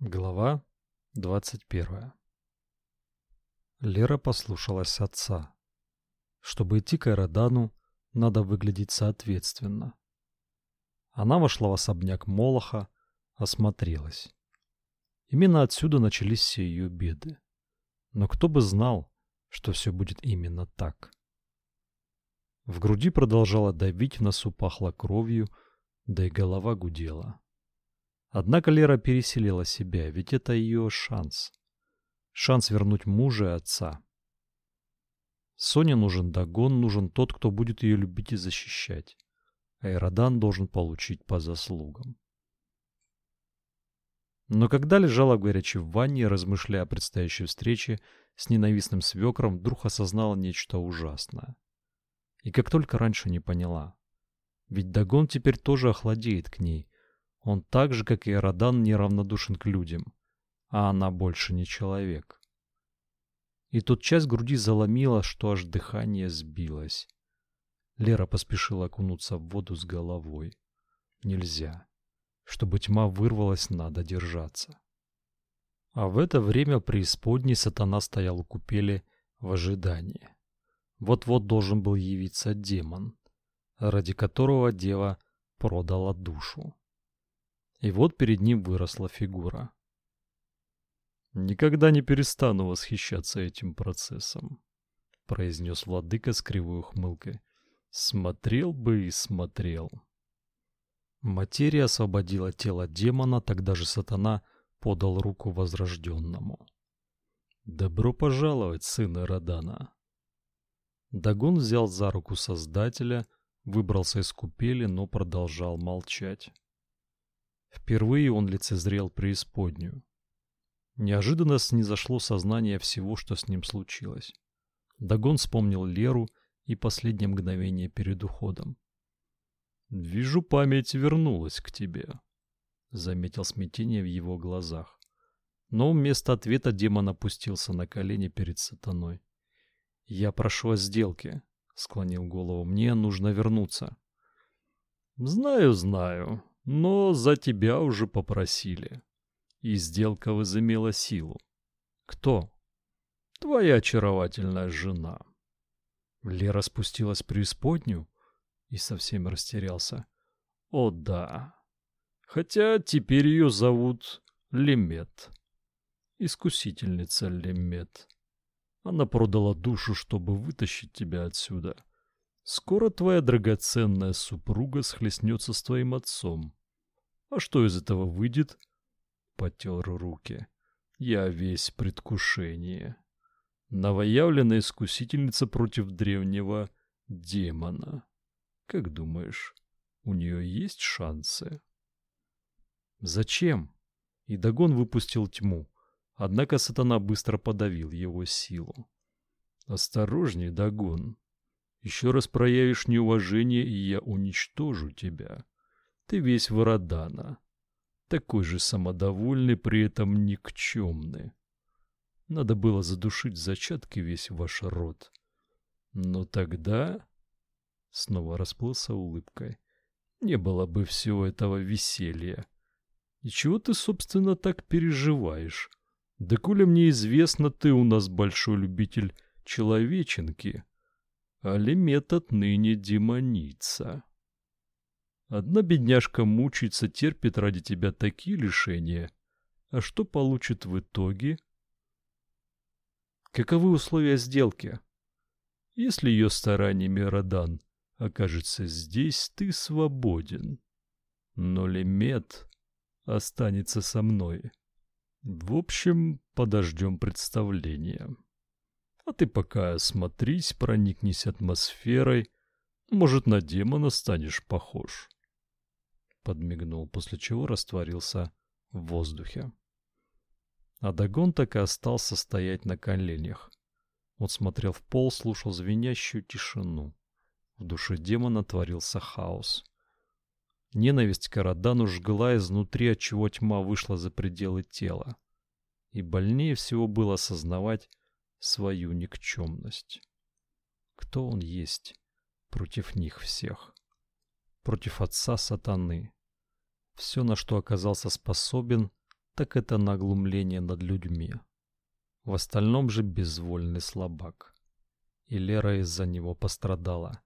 Глава 21. Лера послушалась отца. Чтобы идти к Айродану, надо выглядеть соответственно. Она вошла в особняк Молоха, осмотрелась. Именно отсюда начались все ее беды. Но кто бы знал, что все будет именно так. В груди продолжала давить, в носу пахло кровью, да и голова гудела. Однако Лера переселила себя, ведь это ее шанс. Шанс вернуть мужа и отца. Соне нужен догон, нужен тот, кто будет ее любить и защищать. А Иродан должен получить по заслугам. Но когда лежала в горячей ванне, размышляя о предстоящей встрече с ненавистным свекром, вдруг осознала нечто ужасное. И как только раньше не поняла. Ведь Дагон теперь тоже охладеет к ней, он так же, как и Родан, неравнодушен к людям, а она больше не человек. И тут часть груди заломила, что аж дыхание сбилось. Лера поспешила окунуться в воду с головой. Нельзя. Чтобы тьма вырвалась, надо держаться. А в это время преисподней сатана стоял у купели в ожидании. Вот-вот должен был явиться демон, ради которого дева продала душу. И вот перед ним выросла фигура. «Никогда не перестану восхищаться этим процессом», — произнес владыка с кривой ухмылкой. «Смотрел бы и смотрел». Материя освободила тело демона, тогда же сатана подал руку возрожденному. «Добро пожаловать, сын Родана!» Дагон взял за руку Создателя, выбрался из купели, но продолжал молчать. Впервые он лицезрел преисподнюю. Неожиданно снизошло сознание всего, что с ним случилось. Дагон вспомнил Леру и последнее мгновение перед уходом. «Вижу, память вернулась к тебе», — заметил смятение в его глазах. Но вместо ответа демон опустился на колени перед сатаной. «Я прошу о сделке», — склонил голову. «Мне нужно вернуться». «Знаю, знаю», но за тебя уже попросили. И сделка возымела силу. Кто? Твоя очаровательная жена. Лера спустилась в преисподнюю и совсем растерялся. О да. Хотя теперь ее зовут Лемет. Искусительница Лемет. Она продала душу, чтобы вытащить тебя отсюда. Скоро твоя драгоценная супруга схлестнется с твоим отцом. А что из этого выйдет? Потер руки. Я весь предвкушение. Новоявленная искусительница против древнего демона. Как думаешь, у нее есть шансы? Зачем? И Дагон выпустил тьму. Однако сатана быстро подавил его силу. Осторожней, Дагон. Еще раз проявишь неуважение, и я уничтожу тебя. Ты весь Вородана. Такой же самодовольный, при этом никчемный. Надо было задушить в зачатке весь ваш род. Но тогда... Снова расплылся улыбкой. Не было бы всего этого веселья. И чего ты, собственно, так переживаешь? Да коли мне известно, ты у нас большой любитель человеченки. Али метод ныне демоница. Одна бедняжка мучается, терпит ради тебя такие лишения. А что получит в итоге? Каковы условия сделки? Если ее стараниями Родан окажется здесь, ты свободен. Но Лемет останется со мной. В общем, подождем представления. А ты пока осмотрись, проникнись атмосферой. Может, на демона станешь похож подмигнул, после чего растворился в воздухе. А Дагон так и остался стоять на коленях. Он смотрел в пол, слушал звенящую тишину. В душе демона творился хаос. Ненависть к Арадану жгла изнутри, отчего тьма вышла за пределы тела. И больнее всего было осознавать свою никчемность. Кто он есть против них всех? Против отца сатаны, все, на что оказался способен, так это наглумление над людьми. В остальном же безвольный слабак. И Лера из-за него пострадала.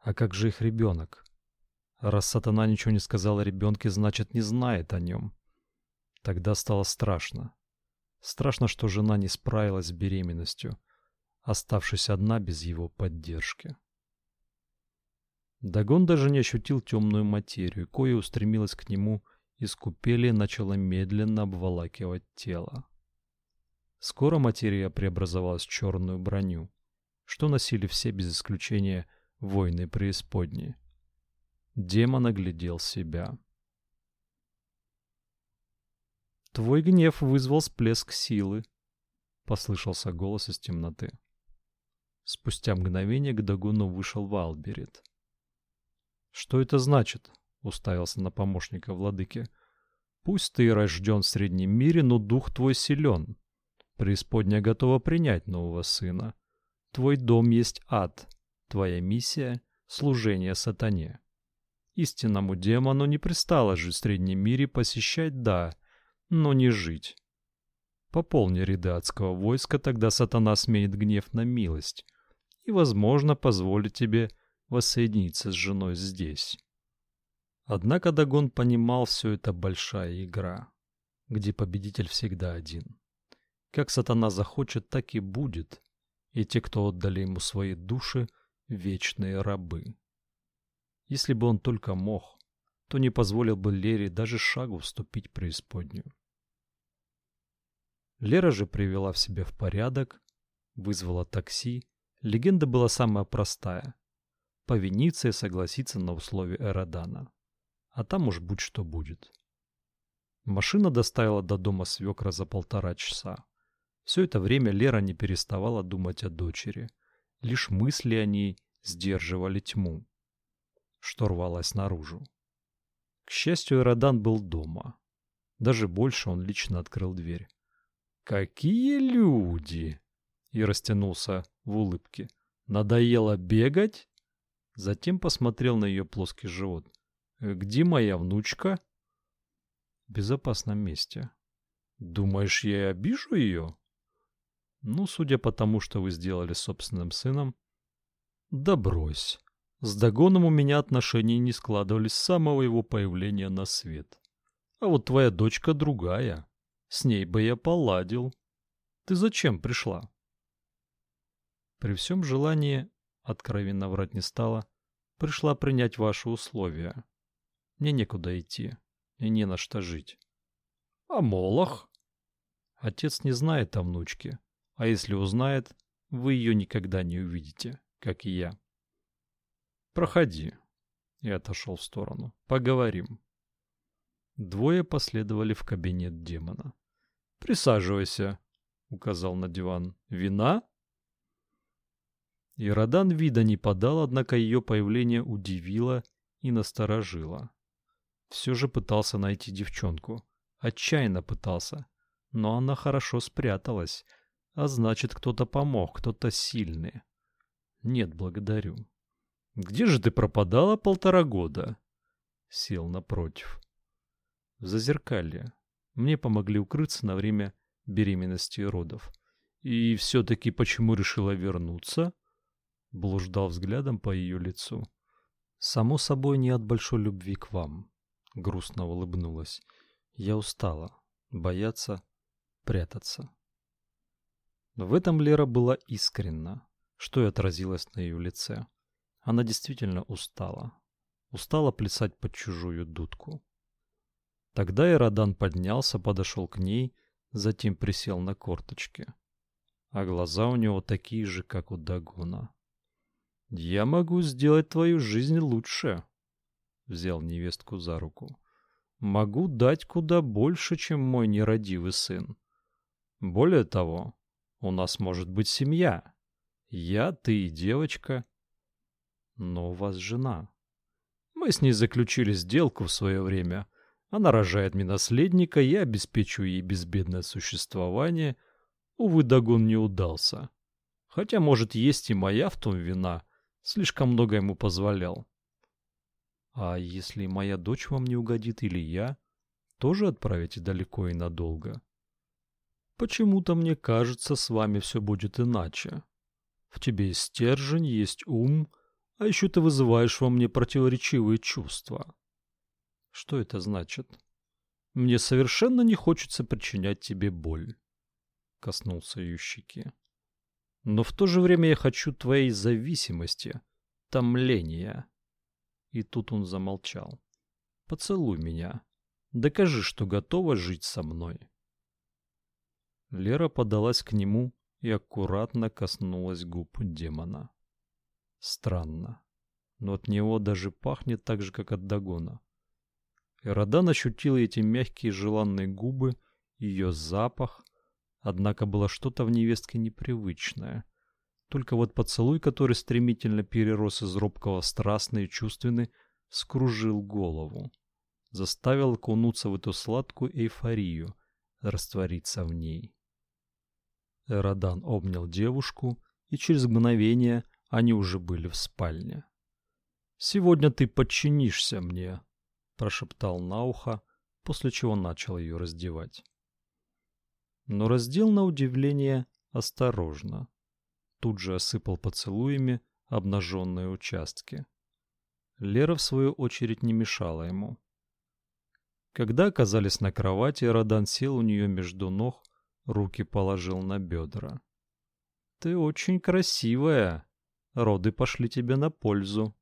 А как же их ребенок? Раз сатана ничего не сказал о ребенке, значит, не знает о нем. Тогда стало страшно. Страшно, что жена не справилась с беременностью, оставшись одна без его поддержки. Дагон даже не ощутил темную материю, кое устремилась к нему из купели начала медленно обволакивать тело. Скоро материя преобразовалась в черную броню, что носили все без исключения воины преисподней. Демон оглядел себя. «Твой гнев вызвал всплеск силы», — послышался голос из темноты. Спустя мгновение к Дагуну вышел Валберет. «Что это значит?» — уставился на помощника владыки. «Пусть ты рожден в среднем мире, но дух твой силен. Преисподняя готова принять нового сына. Твой дом есть ад. Твоя миссия — служение сатане. Истинному демону не пристало жить в среднем мире, посещать — да, но не жить. Пополни ряды адского войска, тогда сатана сменит гнев на милость и, возможно, позволит тебе воссоединиться с женой здесь. Однако Дагон понимал, все это большая игра, где победитель всегда один. Как сатана захочет, так и будет, и те, кто отдали ему свои души, вечные рабы. Если бы он только мог, то не позволил бы Лере даже шагу вступить в преисподнюю. Лера же привела в себя в порядок, вызвала такси. Легенда была самая простая. Повиниться и согласиться на условия Эродана а там уж будь что будет. Машина доставила до дома свекра за полтора часа. Все это время Лера не переставала думать о дочери. Лишь мысли о ней сдерживали тьму, что рвалась наружу. К счастью, Родан был дома. Даже больше он лично открыл дверь. «Какие люди!» И растянулся в улыбке. «Надоело бегать?» Затем посмотрел на ее плоский живот. Где моя внучка? В безопасном месте. Думаешь, я обижу ее? Ну, судя по тому, что вы сделали с собственным сыном. Да брось. С Дагоном у меня отношения не складывались с самого его появления на свет. А вот твоя дочка другая. С ней бы я поладил. Ты зачем пришла? При всем желании, откровенно врать не стала, пришла принять ваши условия. Мне некуда идти и не на что жить. А Молох? Отец не знает о внучке, а если узнает, вы ее никогда не увидите, как и я. Проходи. Я отошел в сторону. Поговорим. Двое последовали в кабинет демона. Присаживайся, указал на диван. Вина? Ирадан вида не подал, однако ее появление удивило и насторожило. Все же пытался найти девчонку. Отчаянно пытался. Но она хорошо спряталась. А значит, кто-то помог, кто-то сильный. Нет, благодарю. Где же ты пропадала полтора года? Сел напротив. В зазеркалье. Мне помогли укрыться на время беременности и родов. И все-таки почему решила вернуться? Блуждал взглядом по ее лицу. Само собой, не от большой любви к вам грустно улыбнулась. Я устала. Бояться, прятаться. В этом Лера была искренна, что и отразилось на ее лице. Она действительно устала. Устала плясать под чужую дудку. Тогда Ирадан поднялся, подошел к ней, затем присел на корточки. А глаза у него такие же, как у Дагона. «Я могу сделать твою жизнь лучше», взял невестку за руку. Могу дать куда больше, чем мой нерадивый сын. Более того, у нас может быть семья. Я, ты и девочка. Но у вас жена. Мы с ней заключили сделку в свое время. Она рожает мне наследника, я обеспечу ей безбедное существование. Увы, догон не удался. Хотя, может, есть и моя в том вина. Слишком много ему позволял. А если моя дочь вам не угодит или я? тоже отправите далеко и надолго? Почему-то мне кажется, с вами все будет иначе. В тебе есть стержень, есть ум, а еще ты вызываешь во мне противоречивые чувства. Что это значит? Мне совершенно не хочется причинять тебе боль. Коснулся ее щеки. Но в то же время я хочу твоей зависимости, томления. И тут он замолчал. Поцелуй меня. Докажи, что готова жить со мной. Лера подалась к нему и аккуратно коснулась губ демона. Странно, но от него даже пахнет так же, как от Дагона. Эродан ощутил эти мягкие желанные губы, ее запах, однако было что-то в невестке непривычное. Только вот поцелуй, который стремительно перерос из робкого страстный и чувственный, скружил голову, заставил окунуться в эту сладкую эйфорию, раствориться в ней. Эродан обнял девушку, и через мгновение они уже были в спальне. «Сегодня ты подчинишься мне», — прошептал на ухо, после чего начал ее раздевать. Но раздел на удивление осторожно. Тут же осыпал поцелуями обнаженные участки. Лера, в свою очередь, не мешала ему. Когда оказались на кровати, Родан сел у нее между ног руки положил на бедра. «Ты очень красивая. Роды пошли тебе на пользу».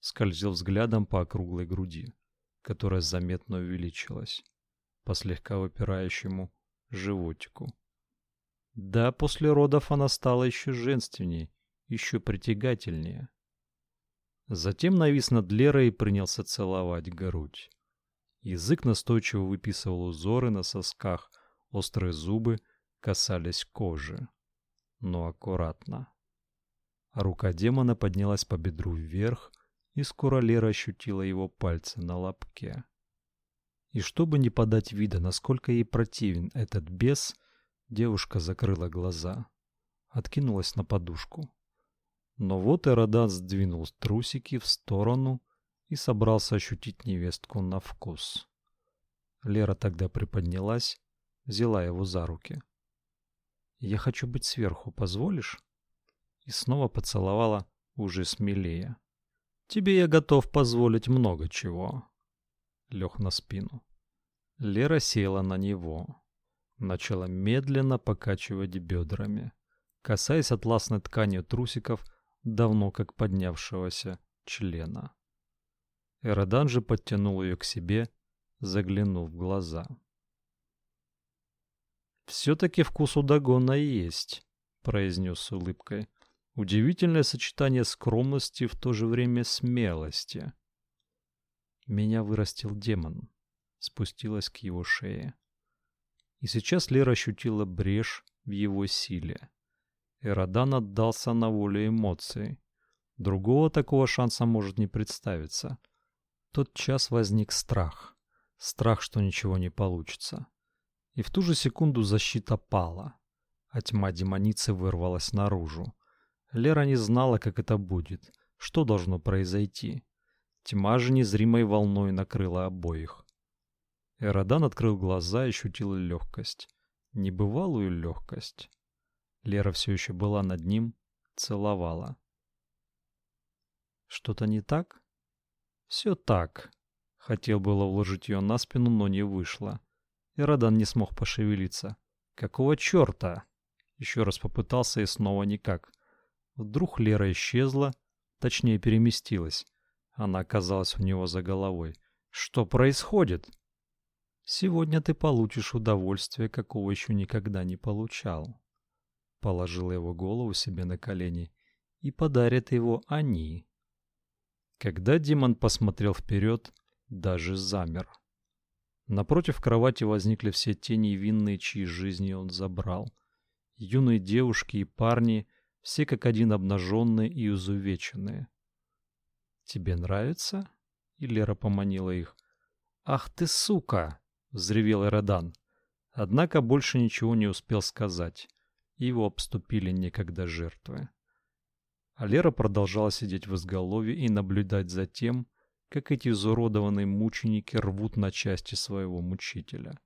Скользил взглядом по округлой груди, которая заметно увеличилась, по слегка выпирающему животику. Да, после родов она стала еще женственнее, еще притягательнее. Затем навис над Лерой и принялся целовать грудь. Язык настойчиво выписывал узоры на сосках, Острые зубы касались кожи, но аккуратно. Рука демона поднялась по бедру вверх, и скоро Лера ощутила его пальцы на лобке. И чтобы не подать вида, насколько ей противен этот бес, девушка закрыла глаза, откинулась на подушку. Но вот Эродат сдвинул трусики в сторону и собрался ощутить невестку на вкус. Лера тогда приподнялась взяла его за руки. «Я хочу быть сверху, позволишь?» И снова поцеловала уже смелее. «Тебе я готов позволить много чего». Лег на спину. Лера села на него. Начала медленно покачивать бедрами, касаясь атласной тканью трусиков давно как поднявшегося члена. Эродан же подтянул ее к себе, заглянув в глаза. «Все-таки вкус у Дагона есть», — произнес с улыбкой. «Удивительное сочетание скромности в то же время смелости». «Меня вырастил демон», — спустилась к его шее. И сейчас Лера ощутила брешь в его силе. Эродан отдался на волю эмоций. Другого такого шанса может не представиться. тот час возник страх. Страх, что ничего не получится. И в ту же секунду защита пала, а тьма демоницы вырвалась наружу. Лера не знала, как это будет, что должно произойти. Тьма же незримой волной накрыла обоих. Эродан открыл глаза и ощутил легкость. Небывалую легкость. Лера все еще была над ним, целовала. Что-то не так? Все так. Хотел было уложить ее на спину, но не вышло. И Радан не смог пошевелиться. Какого чёрта? Еще раз попытался и снова никак. Вдруг Лера исчезла, точнее переместилась. Она оказалась у него за головой. Что происходит? Сегодня ты получишь удовольствие, какого еще никогда не получал. Положила его голову себе на колени и подарят его они. Когда демон посмотрел вперед, даже замер. Напротив кровати возникли все те невинные, чьи жизни он забрал. Юные девушки и парни, все как один обнаженные и изувеченные. «Тебе нравится?» И Лера поманила их. «Ах ты, сука!» — взревел Эрадан. Однако больше ничего не успел сказать. Его обступили некогда жертвы. А Лера продолжала сидеть в изголовье и наблюдать за тем, как эти изуродованные мученики рвут на части своего мучителя.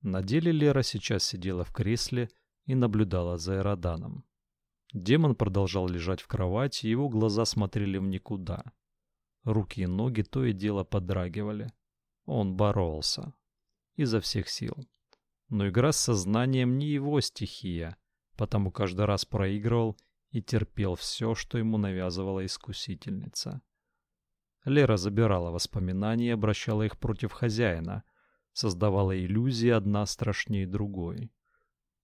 На деле Лера сейчас сидела в кресле и наблюдала за Эроданом. Демон продолжал лежать в кровати, его глаза смотрели в никуда. Руки и ноги то и дело подрагивали. Он боролся. Изо всех сил. Но игра с сознанием не его стихия, потому каждый раз проигрывал и терпел все, что ему навязывала искусительница. Лера забирала воспоминания и обращала их против хозяина, создавала иллюзии одна страшнее другой.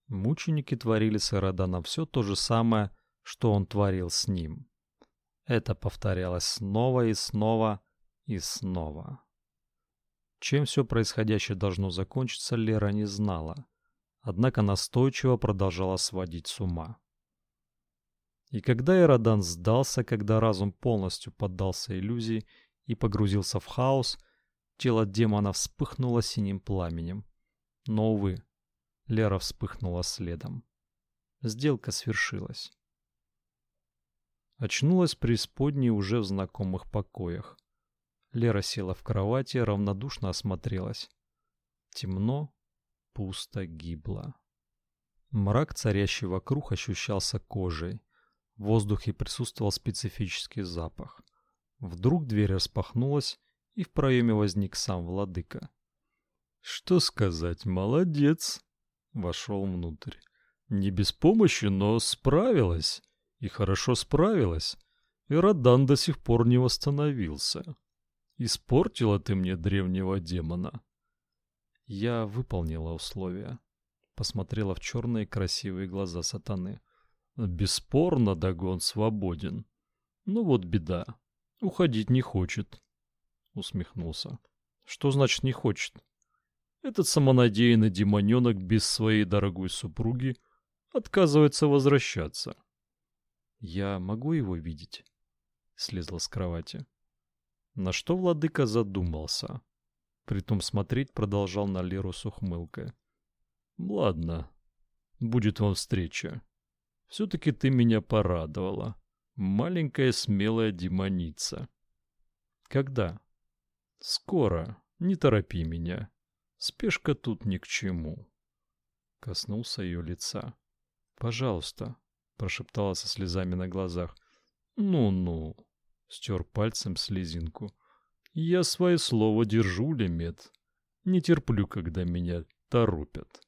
Мученики творили с Эроданом все то же самое, что он творил с ним. Это повторялось снова и снова и снова. Чем все происходящее должно закончиться, Лера не знала, однако настойчиво продолжала сводить с ума. И когда Эродан сдался, когда разум полностью поддался иллюзии и погрузился в хаос, тело демона вспыхнуло синим пламенем. Но, увы, Лера вспыхнула следом. Сделка свершилась. Очнулась преисподней уже в знакомых покоях. Лера села в кровати, равнодушно осмотрелась. Темно, пусто, гибло. Мрак, царящий вокруг, ощущался кожей. В воздухе присутствовал специфический запах. Вдруг дверь распахнулась, и в проеме возник сам владыка. «Что сказать, молодец!» Вошел внутрь. «Не без помощи, но справилась. И хорошо справилась. И Радан до сих пор не восстановился. Испортила ты мне древнего демона». Я выполнила условия. Посмотрела в черные красивые глаза сатаны. Бесспорно, Дагон свободен. Ну вот беда. Уходить не хочет. Усмехнулся. Что значит не хочет? Этот самонадеянный демонёнок без своей дорогой супруги отказывается возвращаться. Я могу его видеть? Слезла с кровати. На что владыка задумался. Притом смотреть продолжал на Леру с ухмылкой. Ладно, будет вам встреча. Все-таки ты меня порадовала. Маленькая смелая демоница. Когда? Скоро. Не торопи меня. Спешка тут ни к чему. Коснулся ее лица. Пожалуйста, прошептала со слезами на глазах. Ну-ну, стер пальцем слезинку. Я свое слово держу, Лемет. Не терплю, когда меня торопят.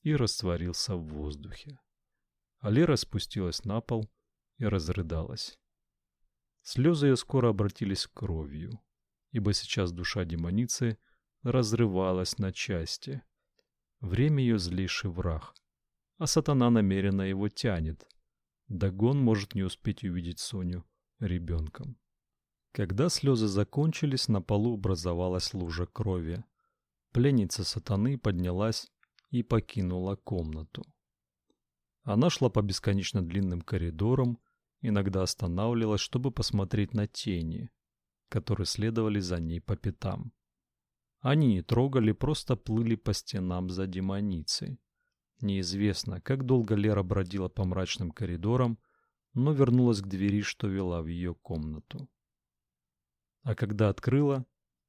И растворился в воздухе. А спустилась на пол и разрыдалась. Слезы ее скоро обратились кровью, ибо сейчас душа демоницы разрывалась на части. Время ее злейший враг, а сатана намеренно его тянет. Дагон может не успеть увидеть Соню ребенком. Когда слезы закончились, на полу образовалась лужа крови. Пленница сатаны поднялась и покинула комнату. Она шла по бесконечно длинным коридорам, иногда останавливалась, чтобы посмотреть на тени, которые следовали за ней по пятам. Они не трогали, просто плыли по стенам за демоницей. Неизвестно, как долго Лера бродила по мрачным коридорам, но вернулась к двери, что вела в ее комнату. А когда открыла,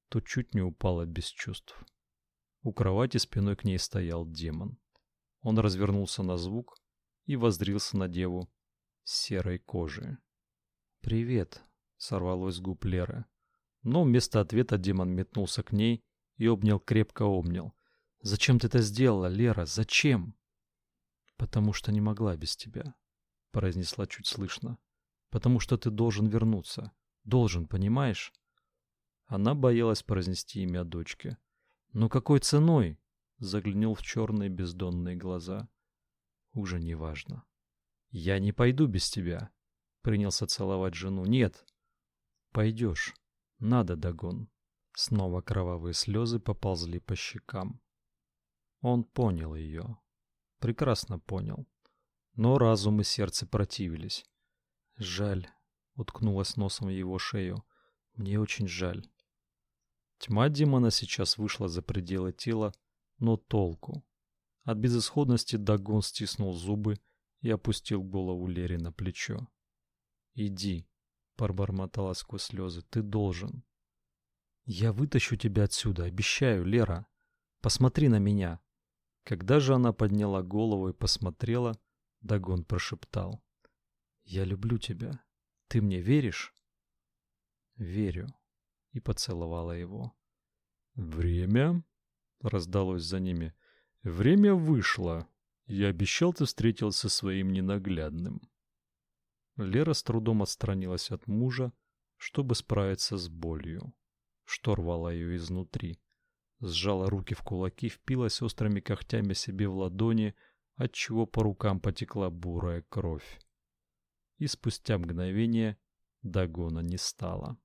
то чуть не упала без чувств. У кровати спиной к ней стоял демон. Он развернулся на звук и воздрился на деву серой кожи. «Привет», — сорвалось с губ Леры. Но вместо ответа демон метнулся к ней и обнял, крепко обнял. «Зачем ты это сделала, Лера? Зачем?» «Потому что не могла без тебя», — произнесла чуть слышно. «Потому что ты должен вернуться. Должен, понимаешь?» Она боялась произнести имя дочки. «Но какой ценой?» — заглянул в черные бездонные глаза уже не важно. Я не пойду без тебя, принялся целовать жену. Нет. Пойдешь. Надо, Дагон. Снова кровавые слезы поползли по щекам. Он понял ее. Прекрасно понял. Но разум и сердце противились. Жаль, уткнулась носом его шею. Мне очень жаль. Тьма демона сейчас вышла за пределы тела, но толку? От безысходности Дагон стиснул зубы и опустил голову Лере на плечо. «Иди», — пробормотала сквозь слезы. Ты должен. Я вытащу тебя отсюда, обещаю, Лера. Посмотри на меня. Когда же она подняла голову и посмотрела, Дагон прошептал: "Я люблю тебя. Ты мне веришь?" "Верю" и поцеловала его. "Время?" раздалось за ними. "Время вышло. Я обещал, ты встретился со своим ненаглядным". Лера с трудом отстранилась от мужа, чтобы справиться с болью, что рвало ее изнутри. Сжала руки в кулаки, впилась острыми когтями себе в ладони, отчего по рукам потекла бурая кровь. И спустя мгновение догона не стало.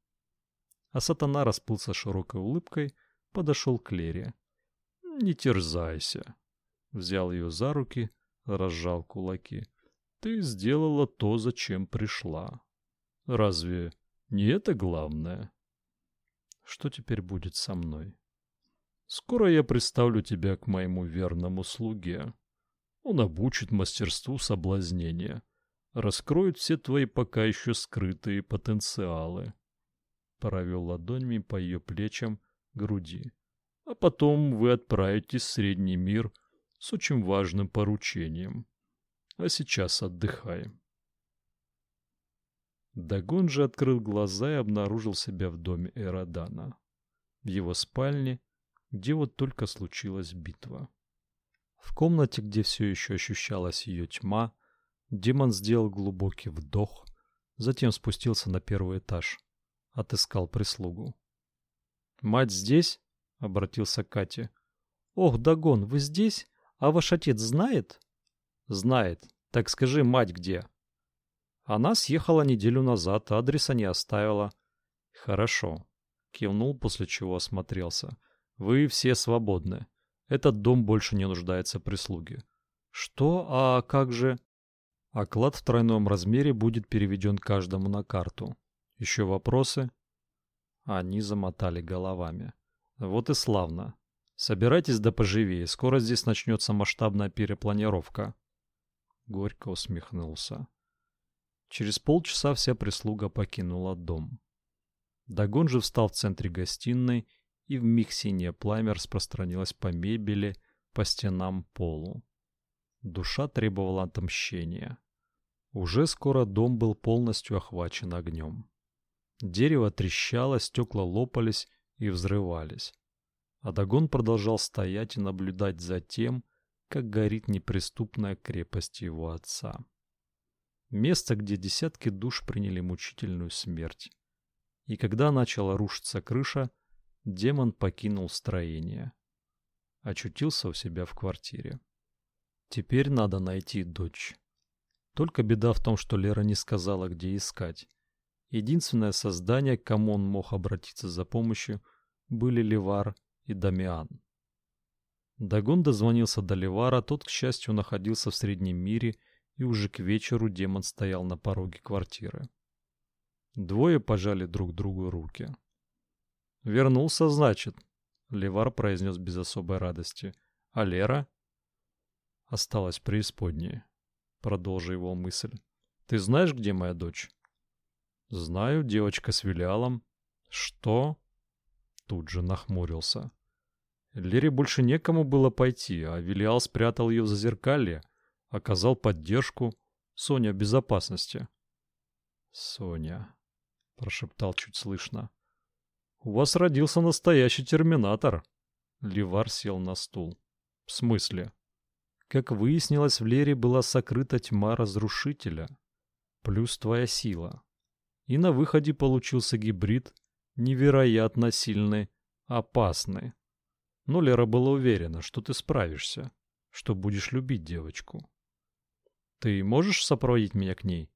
А сатана расплылся широкой улыбкой, подошел к Лере. «Не терзайся!» Взял ее за руки, разжал кулаки. Ты сделала то, зачем пришла. Разве не это главное? Что теперь будет со мной? Скоро я представлю тебя к моему верному слуге. Он обучит мастерству соблазнения, раскроет все твои пока еще скрытые потенциалы. Провел ладонями по ее плечам, груди. А потом вы отправитесь в средний мир с очень важным поручением. А сейчас отдыхаем. Дагон же открыл глаза и обнаружил себя в доме Эродана. В его спальне, где вот только случилась битва. В комнате, где все еще ощущалась ее тьма, демон сделал глубокий вдох, затем спустился на первый этаж, отыскал прислугу. «Мать здесь?» — обратился к Кате. «Ох, Дагон, вы здесь? А ваш отец знает?» Знает. Так скажи, мать где? Она съехала неделю назад, адреса не оставила. Хорошо. Кивнул, после чего осмотрелся. Вы все свободны. Этот дом больше не нуждается в прислуге. Что? А как же? Оклад в тройном размере будет переведен каждому на карту. Еще вопросы? Они замотали головами. Вот и славно. Собирайтесь да поживее, скоро здесь начнется масштабная перепланировка горько усмехнулся. Через полчаса вся прислуга покинула дом. Дагон же встал в центре гостиной, и вмиг синее пламя распространилось по мебели, по стенам, полу. Душа требовала отмщения. Уже скоро дом был полностью охвачен огнем. Дерево трещало, стекла лопались и взрывались. А Дагон продолжал стоять и наблюдать за тем, как горит неприступная крепость его отца. Место, где десятки душ приняли мучительную смерть. И когда начала рушиться крыша, демон покинул строение. Очутился у себя в квартире. Теперь надо найти дочь. Только беда в том, что Лера не сказала, где искать. Единственное создание, к кому он мог обратиться за помощью, были Левар и Дамиан. Дагон дозвонился до Левара, тот, к счастью, находился в Среднем мире, и уже к вечеру демон стоял на пороге квартиры. Двое пожали друг другу руки. «Вернулся, значит», — Левар произнес без особой радости. «А Лера?» «Осталась преисподней», — продолжил его мысль. «Ты знаешь, где моя дочь?» «Знаю, девочка с Вилиалом». «Что?» Тут же нахмурился. Лере больше некому было пойти, а Вилиал спрятал ее в зазеркалье, оказал поддержку. Соня безопасности. «Соня», — прошептал чуть слышно. «У вас родился настоящий терминатор». Ливар сел на стул. «В смысле?» Как выяснилось, в Лере была сокрыта тьма разрушителя. Плюс твоя сила. И на выходе получился гибрид невероятно сильный, опасный. Но Лера была уверена, что ты справишься, что будешь любить девочку. Ты можешь сопроводить меня к ней?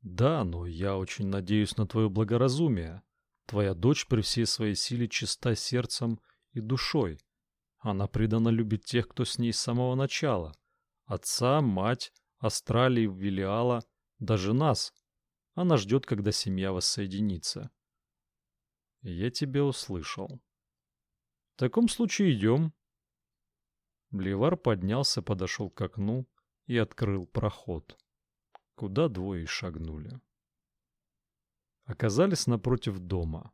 Да, но я очень надеюсь на твое благоразумие. Твоя дочь при всей своей силе чиста сердцем и душой. Она предана любить тех, кто с ней с самого начала. Отца, мать, Астралии, Велиала, даже нас. Она ждет, когда семья воссоединится. Я тебя услышал. В таком случае идем. Бливар поднялся, подошел к окну и открыл проход, куда двое шагнули. Оказались напротив дома.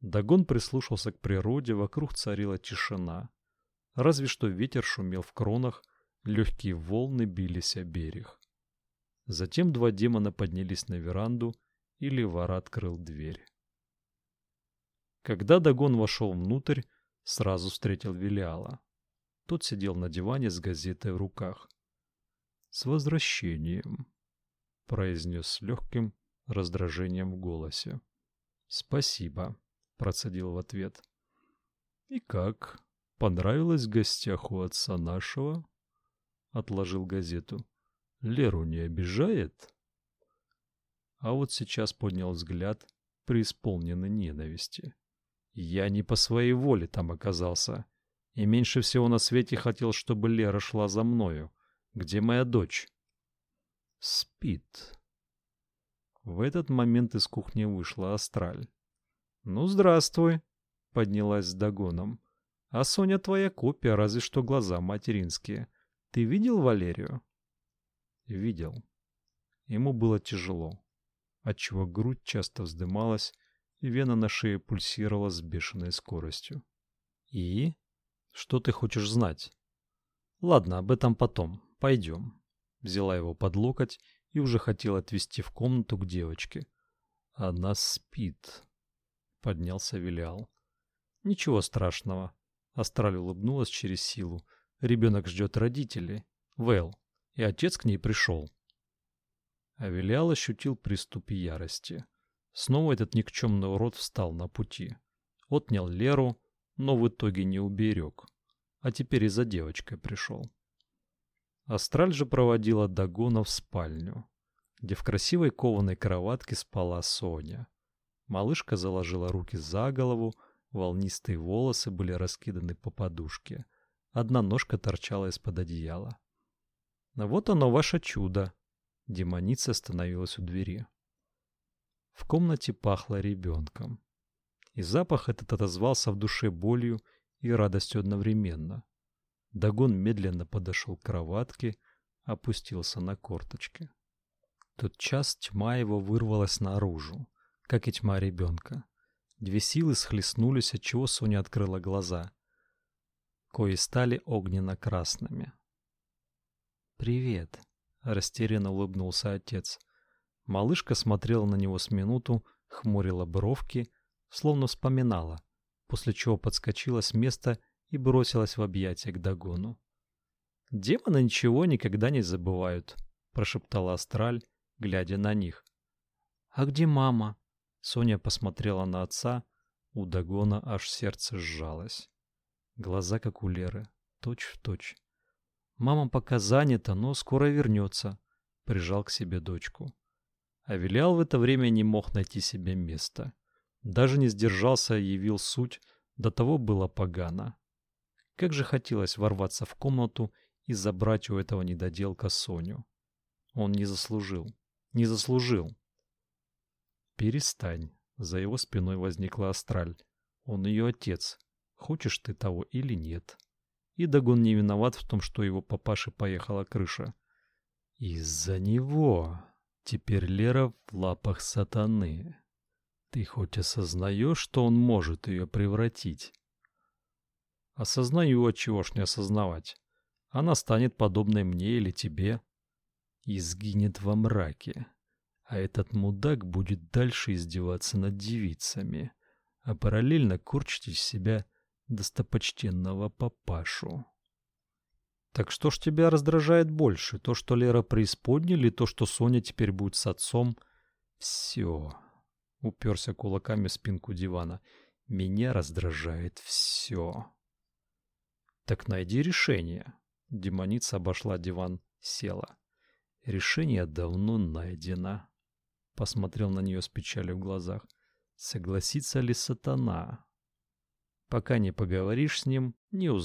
Дагон прислушался к природе, вокруг царила тишина. Разве что ветер шумел в кронах, легкие волны бились о берег. Затем два демона поднялись на веранду, и Левара открыл дверь. Когда Дагон вошел внутрь, сразу встретил Велиала. Тот сидел на диване с газетой в руках. «С возвращением», — произнес с легким раздражением в голосе. «Спасибо», — процедил в ответ. «И как? Понравилось в гостях у отца нашего?» Отложил газету. «Леру не обижает?» А вот сейчас поднял взгляд, преисполненный ненависти. «Я не по своей воле там оказался, и меньше всего на свете хотел, чтобы Лера шла за мною. Где моя дочь?» «Спит», в этот момент из кухни вышла Астраль. «Ну, здравствуй», — поднялась с догоном. «А Соня твоя копия, разве что глаза материнские. Ты видел Валерию?» «Видел». Ему было тяжело, отчего грудь часто вздымалась, и вена на шее пульсировала с бешеной скоростью. «И? Что ты хочешь знать?» «Ладно, об этом потом. Пойдем». Взяла его под локоть и уже хотел отвести в комнату к девочке. «Она спит», — поднялся Вилял. «Ничего страшного», — Астраль улыбнулась через силу. «Ребенок ждет родителей. Вэл, и отец к ней пришел». А ощутил приступ ярости. Снова этот никчемный урод встал на пути. Отнял Леру, но в итоге не уберег. А теперь и за девочкой пришел. Астраль же проводила Дагона в спальню, где в красивой кованой кроватке спала Соня. Малышка заложила руки за голову, волнистые волосы были раскиданы по подушке. Одна ножка торчала из-под одеяла. «Ну «Вот оно, ваше чудо!» Демоница остановилась у двери. В комнате пахло ребенком. И запах этот отозвался в душе болью и радостью одновременно. Дагон медленно подошел к кроватке, опустился на корточки. Тот час тьма его вырвалась наружу, как и тьма ребенка. Две силы схлестнулись, отчего Соня открыла глаза, кои стали огненно-красными. «Привет», — растерянно улыбнулся отец. Малышка смотрела на него с минуту, хмурила бровки, словно вспоминала, после чего подскочила с места и бросилась в объятия к Дагону. «Демоны ничего никогда не забывают», — прошептала Астраль, глядя на них. «А где мама?» Соня посмотрела на отца, у Дагона аж сердце сжалось. Глаза как у Леры, точь в точь. «Мама пока занята, но скоро вернется», — прижал к себе дочку. А Вилял в это время не мог найти себе места. Даже не сдержался и явил суть, до того было погано. Как же хотелось ворваться в комнату и забрать у этого недоделка Соню. Он не заслужил. Не заслужил. Перестань. За его спиной возникла Астраль. Он ее отец. Хочешь ты того или нет. И Дагон не виноват в том, что его папаше поехала крыша. Из-за него. Теперь Лера в лапах сатаны. Ты хоть осознаешь, что он может ее превратить? Осознаю, чего ж не осознавать. Она станет подобной мне или тебе. И сгинет во мраке. А этот мудак будет дальше издеваться над девицами, а параллельно корчить из себя достопочтенного папашу. Так что ж тебя раздражает больше? То, что Лера преисподня, или то, что Соня теперь будет с отцом? Все. Уперся кулаками в спинку дивана. Меня раздражает все. Так найди решение. Демоница обошла диван, села. Решение давно найдено. Посмотрел на нее с печалью в глазах. Согласится ли сатана? Пока не поговоришь с ним, не узнаешь.